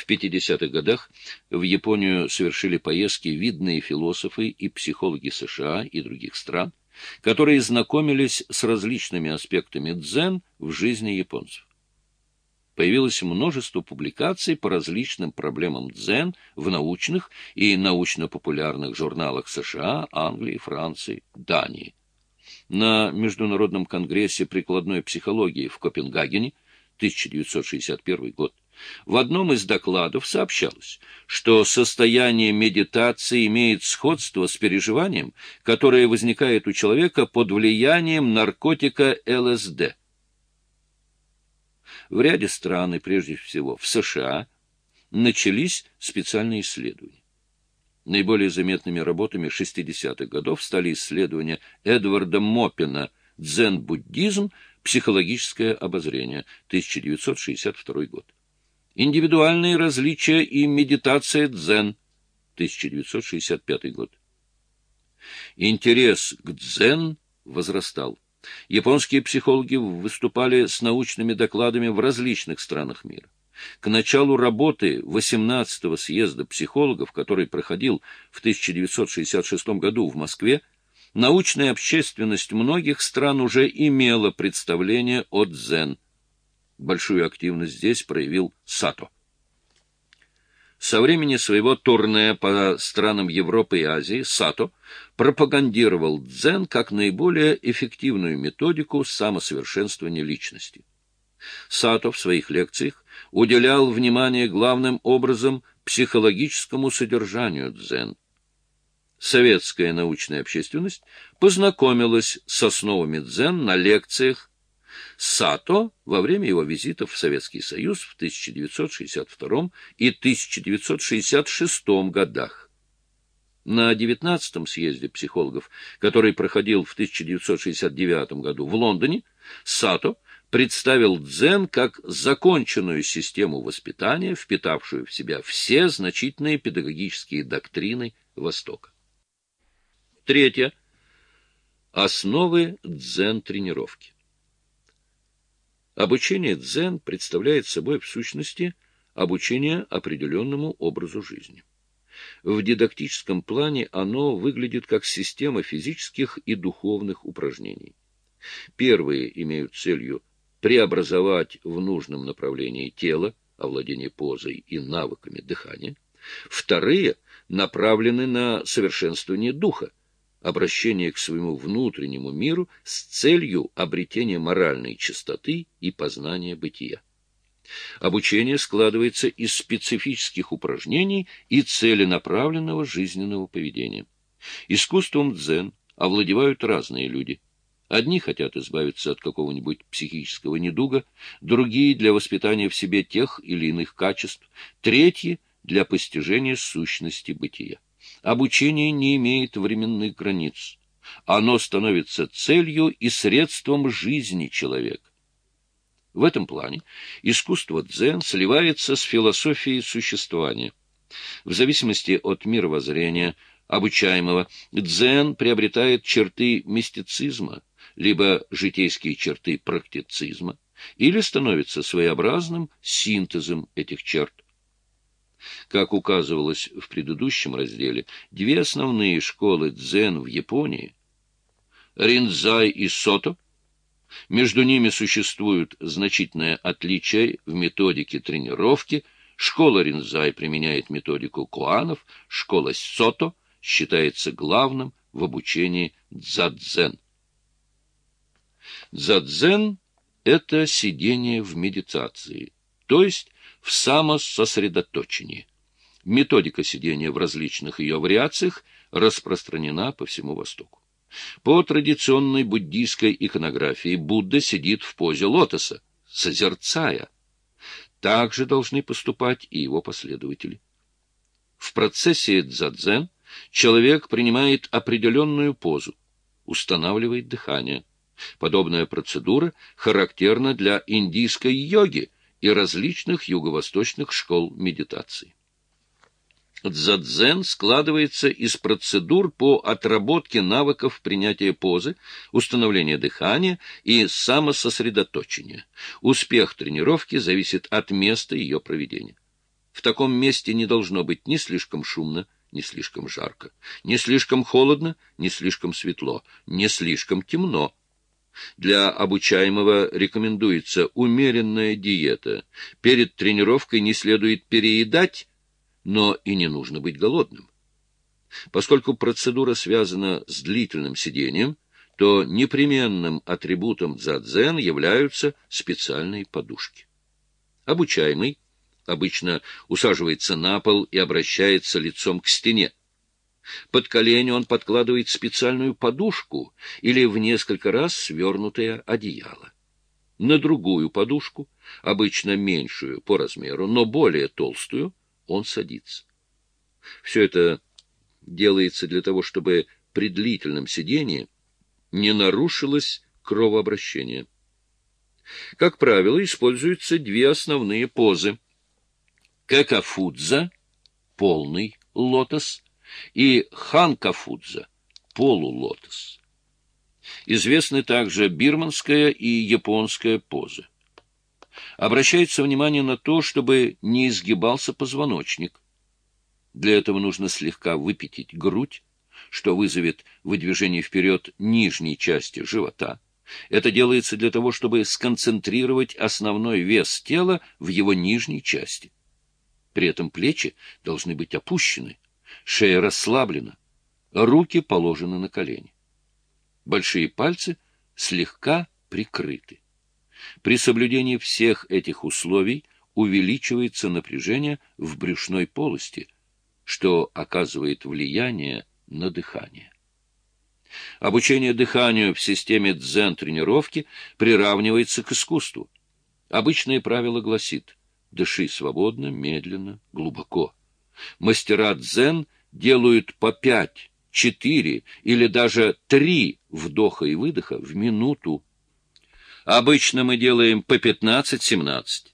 В 50-х годах в Японию совершили поездки видные философы и психологи США и других стран, которые знакомились с различными аспектами дзен в жизни японцев. Появилось множество публикаций по различным проблемам дзен в научных и научно-популярных журналах США, Англии, Франции, Дании. На Международном конгрессе прикладной психологии в Копенгагене 1961 год в одном из докладов сообщалось, что состояние медитации имеет сходство с переживанием, которое возникает у человека под влиянием наркотика ЛСД. В ряде стран, и прежде всего в США, начались специальные исследования. Наиболее заметными работами 60-х годов стали исследования Эдварда Моппина «Дзен-буддизм. Психологическое обозрение» 1962 год. Индивидуальные различия и медитация дзен, 1965 год. Интерес к дзен возрастал. Японские психологи выступали с научными докладами в различных странах мира. К началу работы 18-го съезда психологов, который проходил в 1966 году в Москве, научная общественность многих стран уже имела представление о дзен – Большую активность здесь проявил Сато. Со времени своего турне по странам Европы и Азии Сато пропагандировал дзен как наиболее эффективную методику самосовершенствования личности. Сато в своих лекциях уделял внимание главным образом психологическому содержанию дзен. Советская научная общественность познакомилась с основами дзен на лекциях Сато во время его визитов в Советский Союз в 1962 и 1966 годах. На 19-м съезде психологов, который проходил в 1969 году в Лондоне, Сато представил дзен как законченную систему воспитания, впитавшую в себя все значительные педагогические доктрины Востока. Третье. Основы дзен-тренировки. Обучение дзен представляет собой в сущности обучение определенному образу жизни. В дидактическом плане оно выглядит как система физических и духовных упражнений. Первые имеют целью преобразовать в нужном направлении тело, овладение позой и навыками дыхания. Вторые направлены на совершенствование духа, обращение к своему внутреннему миру с целью обретения моральной чистоты и познания бытия. Обучение складывается из специфических упражнений и целенаправленного жизненного поведения. Искусством дзен овладевают разные люди. Одни хотят избавиться от какого-нибудь психического недуга, другие — для воспитания в себе тех или иных качеств, третьи — для постижения сущности бытия. Обучение не имеет временных границ. Оно становится целью и средством жизни человека. В этом плане искусство дзен сливается с философией существования. В зависимости от мировоззрения обучаемого, дзен приобретает черты мистицизма, либо житейские черты практицизма, или становится своеобразным синтезом этих черт. Как указывалось в предыдущем разделе, две основные школы дзен в Японии – Ринзай и Сото – между ними существует значительное отличие в методике тренировки. Школа Ринзай применяет методику куанов, школа Сото считается главным в обучении дзадзен. Дзадзен – это сидение в медитации, то есть в самососредоточении. Методика сидения в различных ее вариациях распространена по всему Востоку. По традиционной буддийской иконографии Будда сидит в позе лотоса, созерцая. Так же должны поступать и его последователи. В процессе дзадзен человек принимает определенную позу, устанавливает дыхание. Подобная процедура характерна для индийской йоги – и различных юго-восточных школ медитации. Дзадзен складывается из процедур по отработке навыков принятия позы, установления дыхания и самососредоточения. Успех тренировки зависит от места ее проведения. В таком месте не должно быть ни слишком шумно, не слишком жарко, не слишком холодно, не слишком светло, не слишком темно. Для обучаемого рекомендуется умеренная диета. Перед тренировкой не следует переедать, но и не нужно быть голодным. Поскольку процедура связана с длительным сидением, то непременным атрибутом дзадзен являются специальные подушки. Обучаемый обычно усаживается на пол и обращается лицом к стене. Под колени он подкладывает специальную подушку или в несколько раз свернутое одеяло. На другую подушку, обычно меньшую по размеру, но более толстую, он садится. Все это делается для того, чтобы при длительном сидении не нарушилось кровообращение. Как правило, используются две основные позы. Кекафудза — полный лотос, и ханкафудза — полулотос. Известны также бирманская и японская позы. Обращается внимание на то, чтобы не изгибался позвоночник. Для этого нужно слегка выпятить грудь, что вызовет выдвижение вперед нижней части живота. Это делается для того, чтобы сконцентрировать основной вес тела в его нижней части. При этом плечи должны быть опущены, шея расслаблена, руки положены на колени. Большие пальцы слегка прикрыты. При соблюдении всех этих условий увеличивается напряжение в брюшной полости, что оказывает влияние на дыхание. Обучение дыханию в системе дзен-тренировки приравнивается к искусству. Обычное правило гласит «дыши свободно, медленно, глубоко». Мастера дзен делают по пять, четыре или даже три вдоха и выдоха в минуту. Обычно мы делаем по пятнадцать-семнадцать.